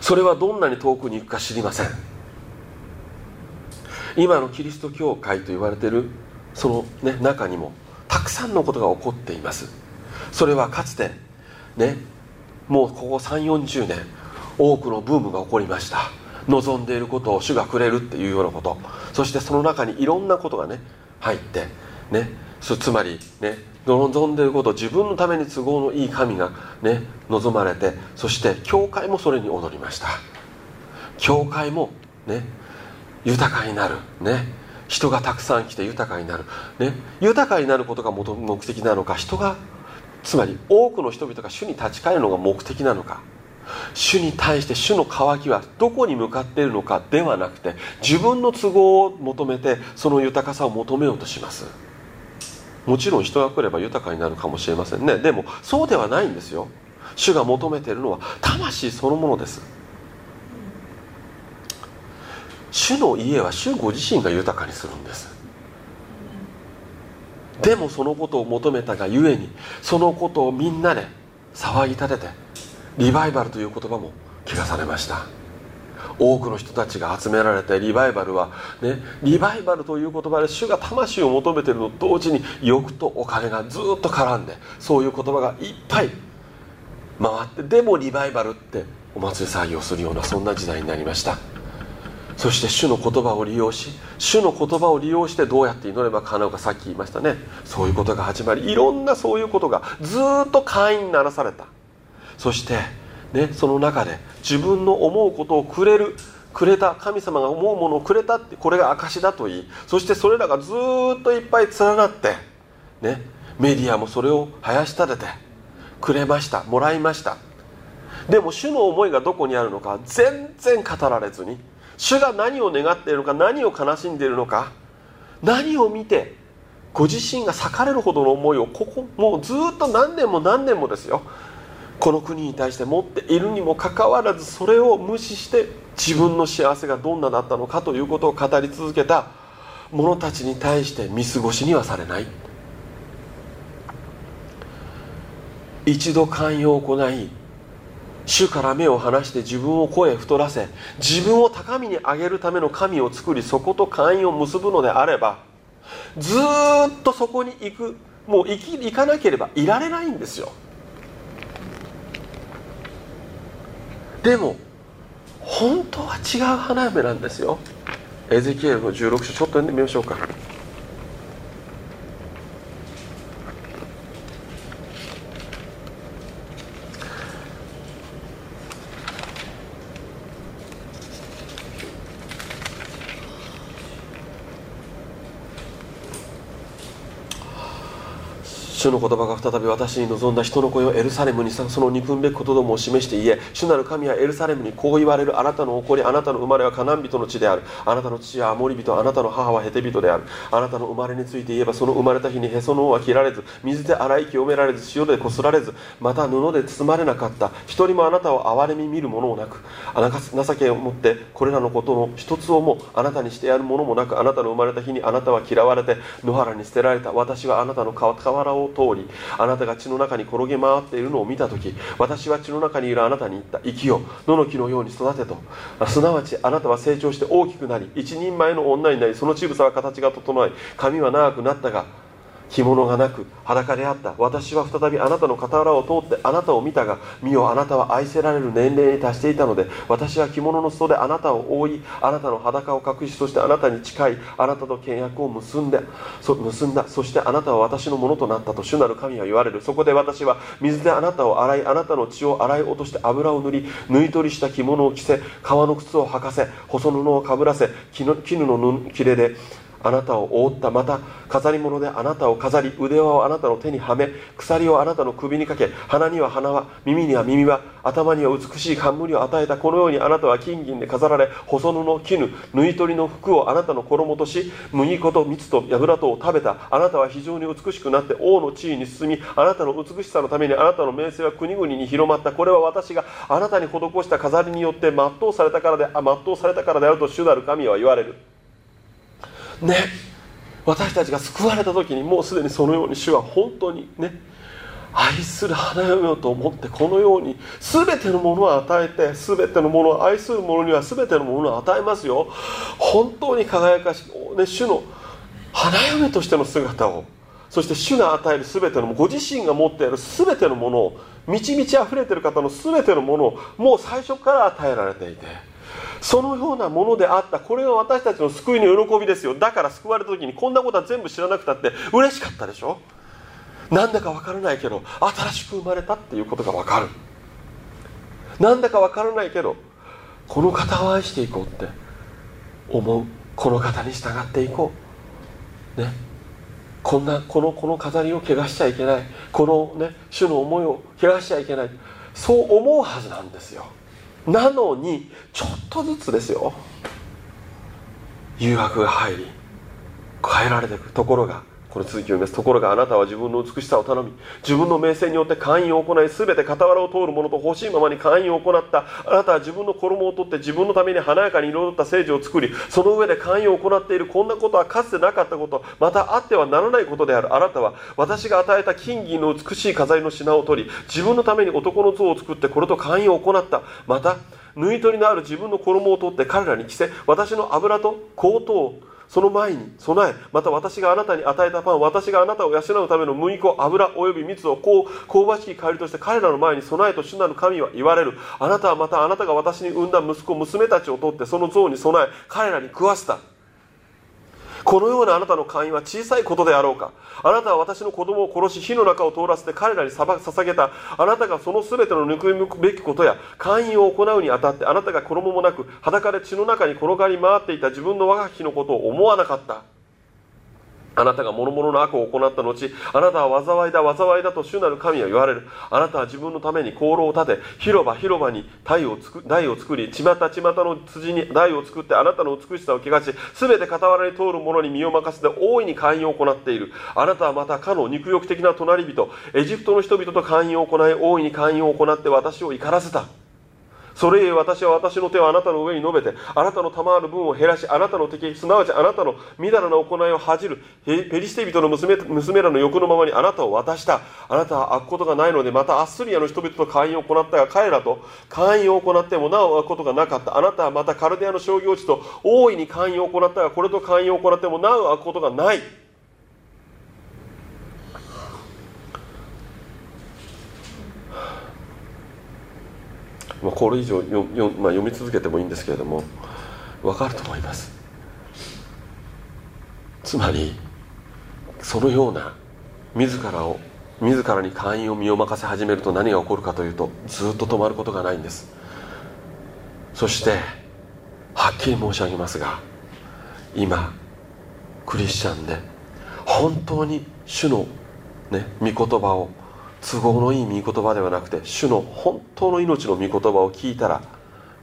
それはどんなに遠くに行くか知りません。今のキリスト教会と言われているその、ね、中にもたくさんのことが起こっています。それはかつてねもうここ3 4 0年多くのブームが起こりました。望んでいることを主がくれるっていうようなこと。そしてその中にいろんなことがね入ってねつまりね望んでいること自分のために都合のいい神がね望まれてそして教会もそれに踊りました。教会もね豊かになる。ね人がたくさん来て豊かになる、ね、豊かになることが目的なのか人がつまり多くの人々が主に立ち返るのが目的なのか。主に対して主の渇きはどこに向かっているのかではなくて自分の都合を求めてその豊かさを求めようとします。もちろん人が来れば豊かになるかもしれませんね。でもそうではないんですよ。主が求めているのは魂そのものです。主の家は主ご自身が豊かにするんです。でもそのことを求めたがゆえにそのことをみんなで騒ぎ立ててリバイバルという言葉も聞かされました。多くの人たちが集められてリバイバルは、ね、リバイバルという言葉で主が魂を求めてるのと同時に欲とお金がずっと絡んでそういう言葉がいっぱい回ってでもリバイバルってお祭り騒ぎをするようなそんな時代になりました。そして主の言葉を利用し主の言葉を利用してどうやって祈れば叶うかさっき言いましたね。そういうことが始まりいろんなそういうことがずっと会員にならされた。そして、ね、その中で自分の思うことをくれるくれた神様が思うものをくれたってこれが証だといい。そしてそれらがずっといっぱい連なって、ね、メディアもそれを生やし立ててくれましたもらいました。でも主の思いがどこにあるのか全然語られずに主が何を願っているのか何を悲しんでいるのか何を見てご自身が裂かれるほどの思いをここもうずっと何年も何年もですよ。この国に対して持っているにもかかわらずそれを無視して自分の幸せがどんなだったのかということを語り続けた者たちに対して見過ごしにはされない。一度寛容を行い主から目を離して自分を声太らせ自分を高みに上げるための神を作りそこと会員を結ぶのであればずっとそこに行くもう行き行かなければいられないんですよ。でも本当は違う花嫁なんですよ。エゼキエルの16章ちょっと読んでみましょうか。主の言葉が再び私に望んだ人の声をエルサレムにその憎むべきことどもを示して言え主なる神はエルサレムにこう言われるあなたの怒りあなたの生まれはカナン人の地である。あなたの父はアモリ人あなたの母はヘテ人である。あなたの生まれについて言えばその生まれた日にへその緒は切られず水で洗い清められず塩でこすられずまた布で包まれなかった。一人もあなたを憐れみ見るものもなく。情けを持ってこれらのことの一つをもあなたにしてやるものもなくあなたの生まれた日にあなたは嫌われて野原に捨てられた。私はあなたの河原を通りあなたが血の中に転げ回っているのを見た時私は血の中にいるあなたに言った。生きよ野の木のように育てと。すなわちあなたは成長して大きくなり一人前の女になりその乳房は形が整い髪は長くなったが着物がなく裸であった。私は再びあなたの傍らを通ってあなたを見たが見よあなたは愛せられる年齢に達していたので私は着物の裾であなたを覆いあなたの裸を隠しそしてあなたに近いあなたと契約を結んでそ結んだ。そしてあなたは私のものとなったと主なる神は言われる。そこで私は水であなたを洗いあなたの血を洗い落として油を塗り縫い取りした着物を着せ革の靴を履かせ細布をかぶらせ絹の切れであなたを覆ったまた飾り物であなたを飾り腕輪をあなたの手にはめ鎖をあなたの首にかけ鼻には鼻輪耳には耳輪頭には美しい冠を与えたこのようにあなたは金銀で飾られ細布の絹縫い取りの服をあなたの衣とし麦粉と蜜と油とを食べたあなたは非常に美しくなって王の地位に進みあなたの美しさのためにあなたの名声は国々に広まった。これは私があなたに施した飾りによって全うされたからであ全うされたからであると主なる神は言われる。ね。私たちが救われた時にもうすでにそのように主は本当にね愛する花嫁よと思ってこのように全てのものを与えて全てのものを愛する者には全てのものを与えますよ。本当に輝かしい、ね、主の花嫁としての姿をそして主が与える全てのご自身が持っている全てのものを満ち満ち溢れてる方の全てのものをもう最初から与えられていて。そのようなものであった。これが私たちの救いの喜びですよ。だから救われた時にこんなことは全部知らなくたって嬉しかったでしょ？なんだか分からないけど新しく生まれたっていうことが分かる。なんだか分からないけどこの方を愛していこうって思う。この方に従っていこう。ね。こんなこのこの飾りを汚しちゃいけない。このね主の思いを汚しちゃいけない。そう思うはずなんですよ。なのにちょっとずつですよ。誘惑が入り変えられていくところが。この続きを読みます。ところがあなたは自分の美しさを頼み自分の名声によって会員を行い全て傍らを通る者と欲しいままに会員を行った。あなたは自分の衣を取って自分のために華やかに彩った聖女を作りその上で会員を行っている。こんなことはかつてなかったこと。またあってはならないことである。あなたは私が与えた金銀の美しい飾りの品を取り自分のために男の像を作ってこれと会員を行った。また縫い取りのある自分の衣を取って彼らに着せ私の油と香糖その前に備えまた私があなたに与えたパン私があなたを養うための麦粉油および蜜をこう香ばしき香りとして彼らの前に備えと主なる神は言われる。あなたはまたあなたが私に産んだ息子娘たちを取ってその像に備え彼らに食わせた。このようなあなたの会員は小さいことであろうか。あなたは私の子供を殺し火の中を通らせて彼らに捧げた。あなたがその全ての憎むべきことや会員を行うにあたってあなたが衣もなく裸で血の中に転がり回っていた自分の若き日のことを思わなかった。あなたが諸々の悪を行った後あなたは災いだ災いだと主なる神は言われる。あなたは自分のために香炉を立て広場広場に台を作台を作りちまたちまたの辻に台を作ってあなたの美しさを汚し全て傍らに通る者に身を任せて大いに会員を行っている。あなたはまたかの肉欲的な隣人エジプトの人々と会員を行い大いに会員を行って私を怒らせた。それゆえ私は私の手をあなたの上に述べてあなたの賜る分を減らしあなたの敵すなわちあなたのみだらな行いを恥じるペリシテ人の娘娘らの欲のままにあなたを渡した。あなたは開くことがないのでまたアッスリアの人々と会員を行ったが彼らと会員を行ってもなお開くことがなかった。あなたはまたカルデアの商業地と大いに会員を行ったがこれと会員を行ってもなお開くことがない。まあ、これ以上よよ、まあ、読み続けてもいいんですけれども分かると思います。つまりそのような自らを自らに会員を身を任せ始めると何が起こるかというとずっと止まることがないんです。そしてはっきり申し上げますが今クリスチャンで本当に主の、ね、御言葉を都合のいい御言葉ではなくて主の本当の命の御言葉を聞いたら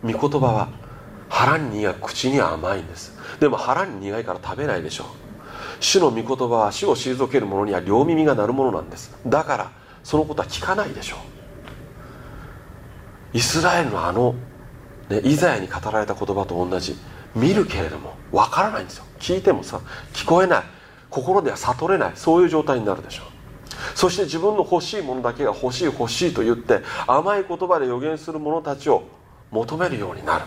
御言葉は腹に苦い口には甘いんです。でも腹に苦いから食べないでしょう。主の御言葉は主を退ける者には両耳が鳴るものなんです。だからそのことは聞かないでしょう。イスラエルのあの、ね、イザヤに語られた言葉と同じ見るけれども分からないんですよ。聞いてもさ聞こえない。心では悟れない。そういう状態になるでしょう。そして自分の欲しいものだけが欲しい欲しいと言って甘い言葉で予言する者たちを求めるようになる。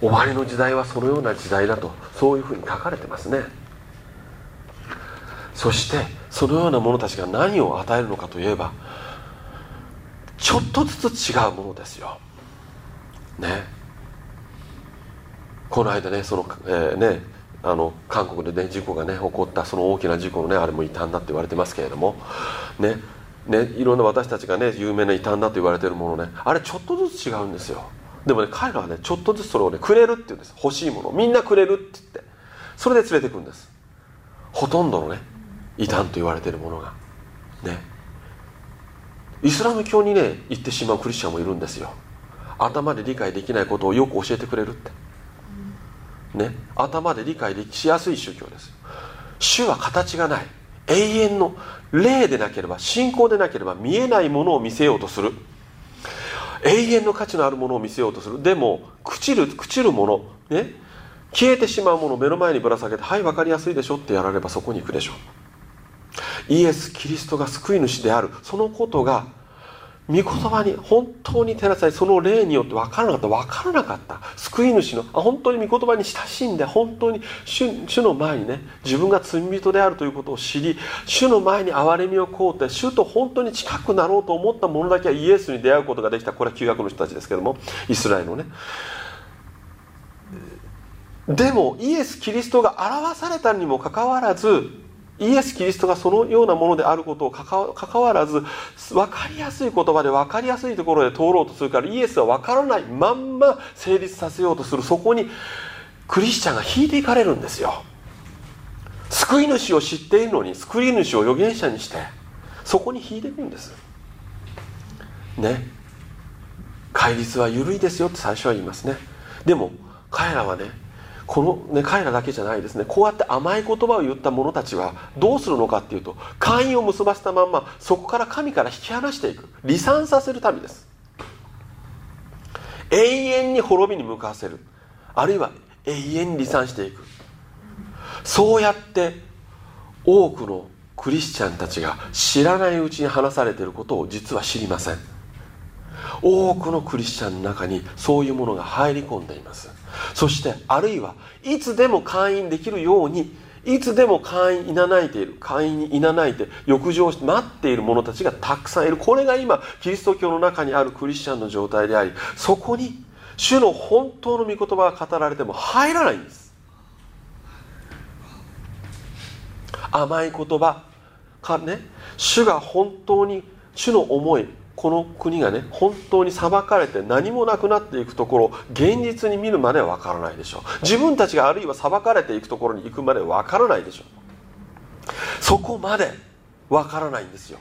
終わりの時代はそのような時代だとそういうふうに書かれてますね。そしてそのような者たちが何を与えるのかといえばちょっとずつ違うものですよ。ね。この間ねその、えー、ねあの韓国でね事故がね起こったその大きな事故のねあれも異端だって言われてますけれどもねねいろんな私たちがね有名な異端だと言われているものねあれちょっとずつ違うんですよ。でもね彼らはねちょっとずつそれをねくれるって言うんです。欲しいもの。みんなくれるって言って。それで連れてくんです。ほとんどのね異端と言われているものが。ね。イスラム教にね行ってしまうクリスチャンもいるんですよ。頭で理解できないことをよく教えてくれるって。ね頭で理解しやすい宗教です。主は形がない。永遠の霊でなければ信仰でなければ見えないものを見せようとする。永遠の価値のあるものを見せようとする。でも朽ちる朽ちるものね消えてしまうものを目の前にぶら下げてはい分かりやすいでしょってやらればそこに行くでしょう。イエス・キリストが救い主である。そのことが御言葉に本当に照らされその霊によって分からなかった分からなかった。救い主の本当に御言葉に親しんで本当に主の前にね自分が罪人であるということを知り主の前に憐れみを請うて主と本当に近くなろうと思った者だけはイエスに出会うことができた。これは旧約の人たちですけどもイスラエルのね。でもイエス・キリストが表されたにもかかわらずイエス・キリストがそのようなものであることをかかわらず分かりやすい言葉で分かりやすいところで通ろうとするからイエスは分からないまんま成立させようとする。そこにクリスチャンが引いていかれるんですよ。救い主を知っているのに救い主を預言者にしてそこに引いていくんです。ね。戒律は緩いですよって最初は言いますね。でも彼らはねこの、ね、彼らだけじゃないですね。こうやって甘い言葉を言った者たちはどうするのかっていうと会員を結ばせたまんまそこから神から引き離していく。離散させるためです。永遠に滅びに向かわせる。あるいは永遠に離散していく。そうやって多くのクリスチャンたちが知らないうちに話されていることを実は知りません。多くのクリスチャンの中にそういうものが入り込んでいます。そしてあるいはいつでも会員できるようにいつでも会員いなないている会員にいなないて浴場して待っている者たちがたくさんいる。これが今キリスト教の中にあるクリスチャンの状態でありそこに主の本当の御言葉が語られても入らないんです。甘い言葉かね主が本当に主の思いこの国がね本当に裁かれて何もなくなっていくところ現実に見るまでは分からないでしょう。自分たちがあるいは裁かれていくところに行くまで分からないでしょう。そこまで分からないんですよ。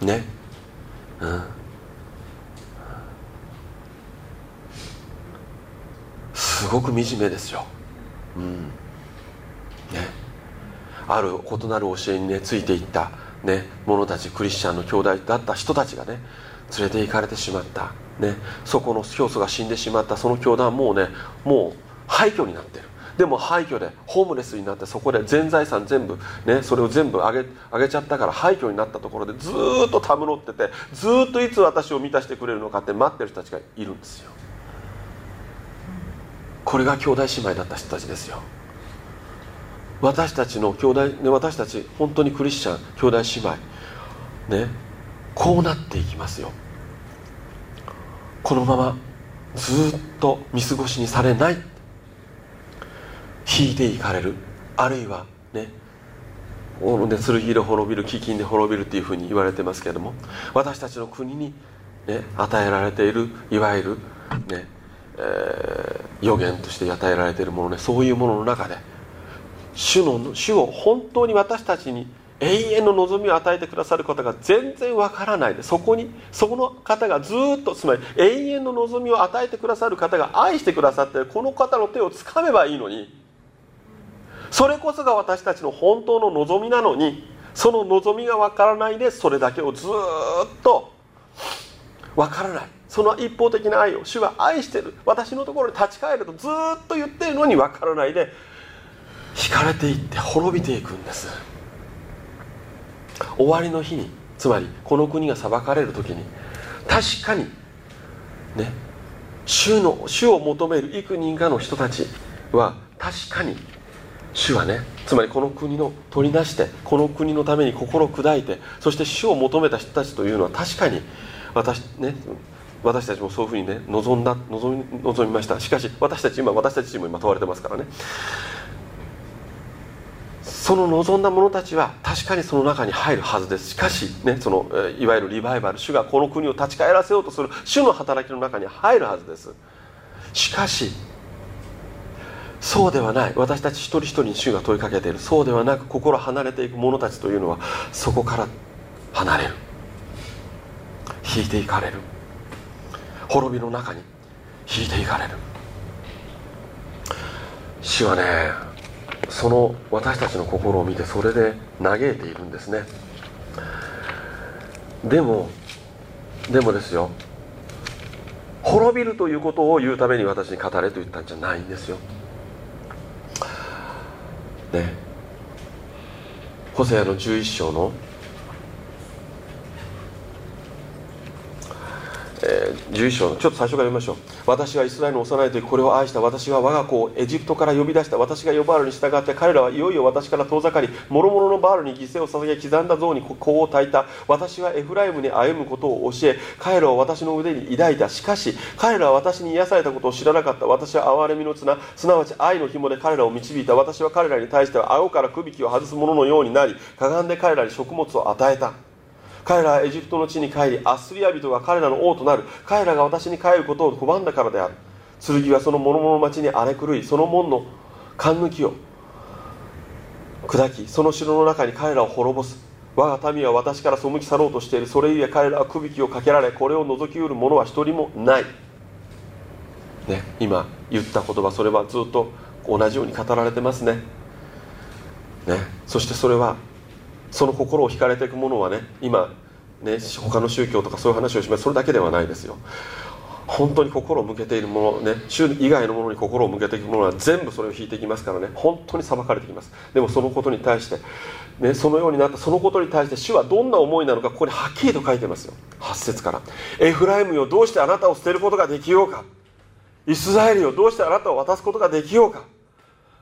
ね。うん。すごく惨めですよ。うん。ね。ある異なる教えにねついていった。ね、者たちクリスチャンの兄弟だった人たちがね連れて行かれてしまった、ね、そこの教祖が死んでしまった。その教団はもうねもう廃墟になってる。でも廃墟でホームレスになってそこで全財産全部、ね、それを全部あげあげちゃったから廃墟になったところでずっとたむろっててずっといつ私を満たしてくれるのかって待ってる人たちがいるんですよ。これが兄弟姉妹だった人たちですよ。私たちの兄弟、私たち本当にクリスチャン兄弟姉妹ねこうなっていきますよ。このままずっと見過ごしにされない。引いていかれる。あるいはねね剣で滅びる飢饉で滅びるっていうふうに言われてますけれども私たちの国に、ね、与えられているいわゆるね、えー、予言として与えられているものねそういうものの中で主の主を本当に私たちに永遠の望みを与えてくださることが全然わからないでそこにそこの方がずっとつまり永遠の望みを与えてくださる方が愛してくださってこの方の手をつかめばいいのにそれこそが私たちの本当の望みなのにその望みがわからないでそれだけをずっとわからない。その一方的な愛を主は愛してる。私のところに立ち返るとずっと言ってるのにわからないで引かれていって滅びていくんです。終わりの日につまりこの国が裁かれる時に確かにね主の主を求める幾人かの人たちは確かに主はねつまりこの国の取りなしてこの国のために心を砕いてそして死を求めた人たちというのは確かに私,、ね、私たちもそういうふうにね望んだ望み望みました。しかし私たち今私たち自身も今問われてますからね。その望んだ者たちは確かにその中に入るはずです。しかし、ね、そのいわゆるリバイバル主がこの国を立ち返らせようとする主の働きの中に入るはずです。しかしそうではない。私たち一人一人に主が問いかけている。そうではなく心離れていく者たちというのはそこから離れる。引いていかれる。滅びの中に引いていかれる。主はねその私たちの心を見てそれで嘆いているんですね。でもでもですよ。滅びるということを言うために私に語れと言ったんじゃないんですよ。ね。ホセアの11章のえー、11章のちょっと最初から読みましょう。私はイスラエルの幼い時これを愛した私は我が子をエジプトから呼び出した。私が呼ばれるに従って彼らはいよいよ私から遠ざかり諸々のバールに犠牲を捧げ刻んだ像に子を焚いた。私はエフライムに歩むことを教え彼らを私の腕に抱いた。しかし彼らは私に癒されたことを知らなかった。私は憐れみの綱すなわち愛の紐で彼らを導いた。私は彼らに対しては顎からくびきを外す者のようになりかがんで彼らに食物を与えた。彼らはエジプトの地に帰りアッスリア人が彼らの王となる。彼らが私に帰ることを拒んだからである。剣はその諸々の町に荒れ狂いその門の勘抜きを砕きその城の中に彼らを滅ぼす。我が民は私から背き去ろうとしている。それゆえ彼らはくびきをかけられこれを除きうる者は一人もない、ね、今言った言葉それはずっと同じように語られてますね。ねそしてそれはその心を惹かれていくものはね今ね他の宗教とかそういう話をします。それだけではないですよ。本当に心を向けているものね宗以外のものに心を向けていくものは全部それを引いていきますからね。本当に裁かれてきます。でもそのことに対して、ね、そのようになったそのことに対して主はどんな思いなのかここにはっきりと書いてますよ。8節から。エフライムよどうしてあなたを捨てることができようか？イスラエルよどうしてあなたを渡すことができようか？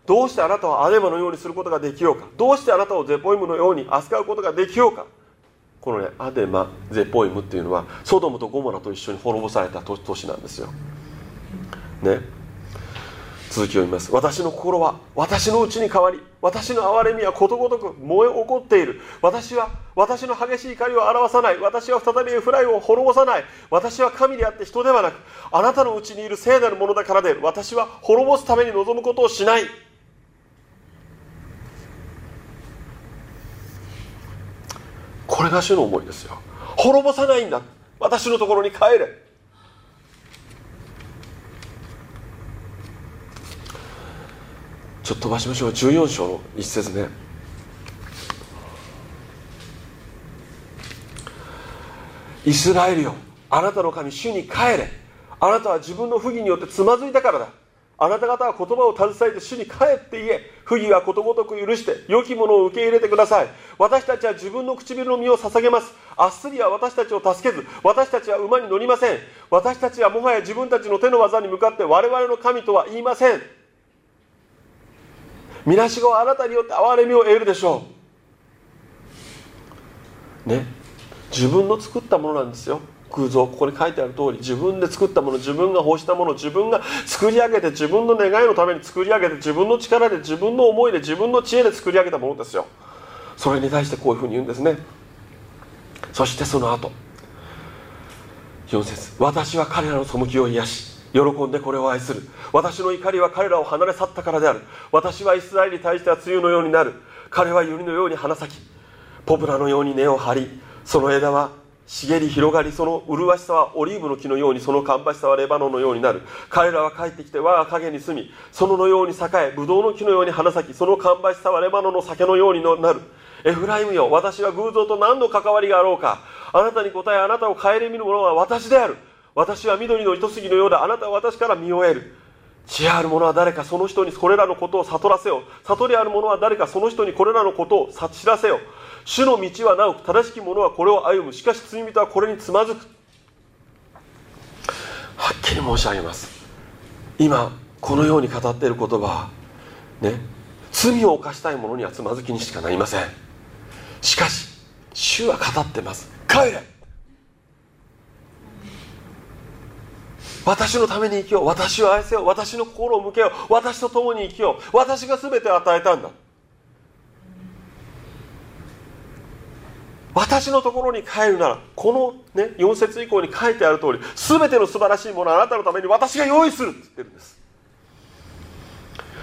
どうしてあなたはアデマのようにすることができようか？どうしてあなたをゼポイムのように扱うことができようか？このねアデマゼポイムっていうのはソドムとゴモラと一緒に滅ぼされた都市なんですよ。ね。続きを読みます。私の心は私のうちに変わり私の憐れみはことごとく燃え起こっている。私は私の激しい怒りを表さない。私は再びエフライを滅ぼさない。私は神であって人ではなくあなたのうちにいる聖なるものだからで私は滅ぼすために望むことをしない。これが主の思いですよ。滅ぼさないんだ。私のところに帰れ。ちょっと飛ばしましょう。14章の一節ねイスラエルよあなたの神主に帰れ。あなたは自分の不義によってつまずいたからだ。あなた方は言葉を携えて主に帰って言え不義はことごとく許して良きものを受け入れてください。私たちは自分の唇の身を捧げます。アッスリは私たちを助けず私たちは馬に乗りません。私たちはもはや自分たちの手の技に向かって我々の神とは言いません。みなしごはあなたによって憐れみを得るでしょう。ね。自分の作ったものなんですよ。空像ここに書いてある通り自分で作ったもの自分が欲したもの自分が作り上げて自分の願いのために作り上げて自分の力で自分の思いで自分の知恵で作り上げたものですよ。それに対してこういうふうに言うんですね。そしてその後4節私は彼らの背きを癒し喜んでこれを愛する。私の怒りは彼らを離れ去ったからである。私はイスラエルに対しては梅雨のようになる。彼は百合のように花咲きポプラのように根を張りその枝は茂り広がりその麗しさはオリーブの木のようにその芳しさはレバノンのようになる。彼らは帰ってきて我が影に住みそののように栄えブドウの木のように花咲きその芳しさはレバノンの酒のようになる。エフライムよ私は偶像と何の関わりがあろうか。あなたに答えあなたを顧みる者は私である。私は緑の糸杉のようであなたは私から身を得る。知恵ある者は誰かその人にこれらのことを悟らせよ悟りある者は誰かその人にこれらのことを知らせよ主の道はなお正しき者はこれを歩む。しかし罪人はこれにつまずく。はっきり申し上げます。今このように語っている言葉はね罪を犯したい者にはつまずきにしかなりません。しかし主は語ってます。帰れ。私のために生きよう。私を愛せよう。私の心を向けよう。私と共に生きよう。私が全てを与えたんだ。私のところに帰るならこの、ね、4節以降に書いてある通り全ての素晴らしいものをあなたのために私が用意するって言ってるんです。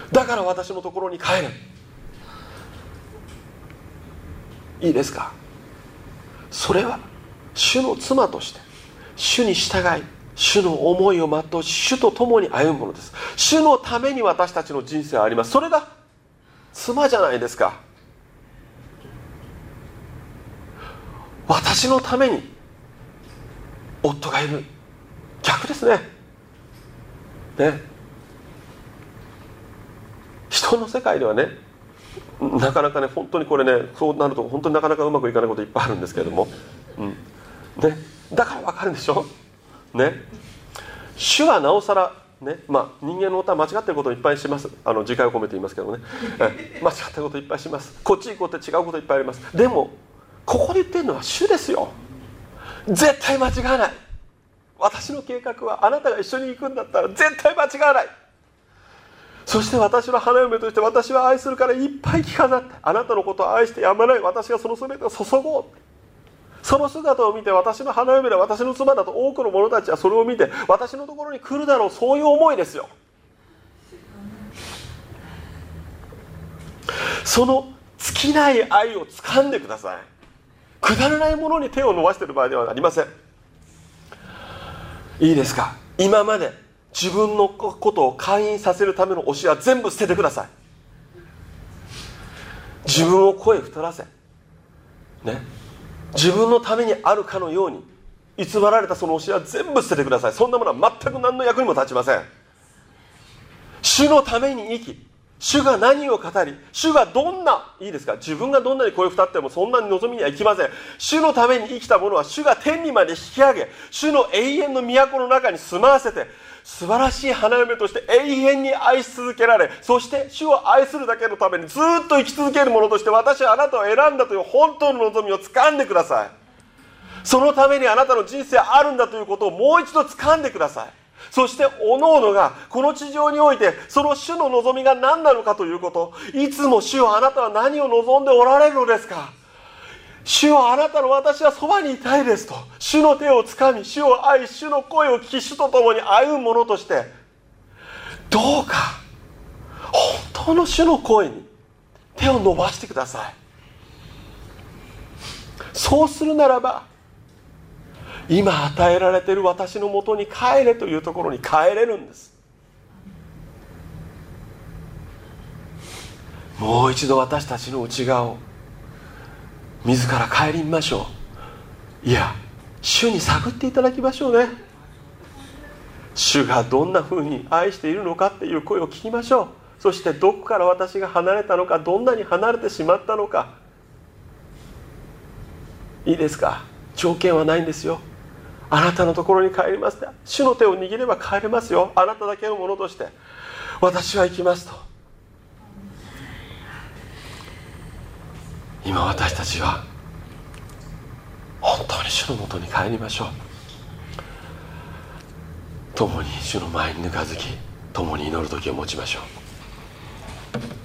だから私のところに帰れ。いいですか？それは主の妻として主に従い主の思いを全うし主と共に歩むものです。主のために私たちの人生はあります。それが妻じゃないですか。私のために夫がいる。逆ですね。ね。人の世界ではねなかなかね本当にこれねそうなると本当になかなかうまくいかないこといっぱいあるんですけれども、うん。ね、だから分かるんでしょ？ね。主はなおさらねまあ、人間の歌は間違ってることをいっぱいします。あの自戒を込めて言いますけどね。間違ったこといっぱいします。こっち行こうって違うこといっぱいあります。でもここで言ってるのは主ですよ。絶対間違わない。私の計画はあなたが一緒に行くんだったら絶対間違わない。そして私の花嫁として私は愛するからいっぱい着飾って。あなたのことを愛してやまない。私がその全てを注ごう。その姿を見て私の花嫁で私の妻だと多くの者たちはそれを見て私のところに来るだろう。そういう思いですよ。その尽きない愛を掴んでください。くだらないものに手を伸ばしている場合ではありません。いいですか？今まで自分のことを会員させるための教えは全部捨ててください。自分を声太らせ。ね？自分のためにあるかのように偽られたその教えは全部捨ててください。そんなものは全く何の役にも立ちません。主のために生き主が何を語り主がどんないいですか？自分がどんなに声をたってもそんなに望みにはいきません。主のために生きた者は主が天にまで引き上げ主の永遠の都の中に住まわせて素晴らしい花嫁として永遠に愛し続けられそして主を愛するだけのためにずっと生き続ける者として私はあなたを選んだという本当の望みを掴んでください。そのためにあなたの人生あるんだということをもう一度掴んでください。そしておのおのがこの地上においてその主の望みが何なのかということ。いつも主はあなたは何を望んでおられるのですか。主はあなたの私はそばにいたいですと。主の手をつかみ主を愛主の声を聞き主と共に歩む者として。どうか本当の主の声に手を伸ばしてください。そうするならば今与えられている私のもとに帰れというところに帰れるんです。もう一度私たちの内側を自ら帰りましょう。いや主に探っていただきましょうね。主がどんなふうに愛しているのかっていう声を聞きましょう。そしてどこから私が離れたのかどんなに離れてしまったのか。いいですか？条件はないんですよ。あなたのところに帰ります。主の手を握れば帰れますよ。あなただけのものとして。私は行きますと。今私たちは本当に主のもとに帰りましょう。共に主の前にぬかずき共に祈る時を持ちましょう。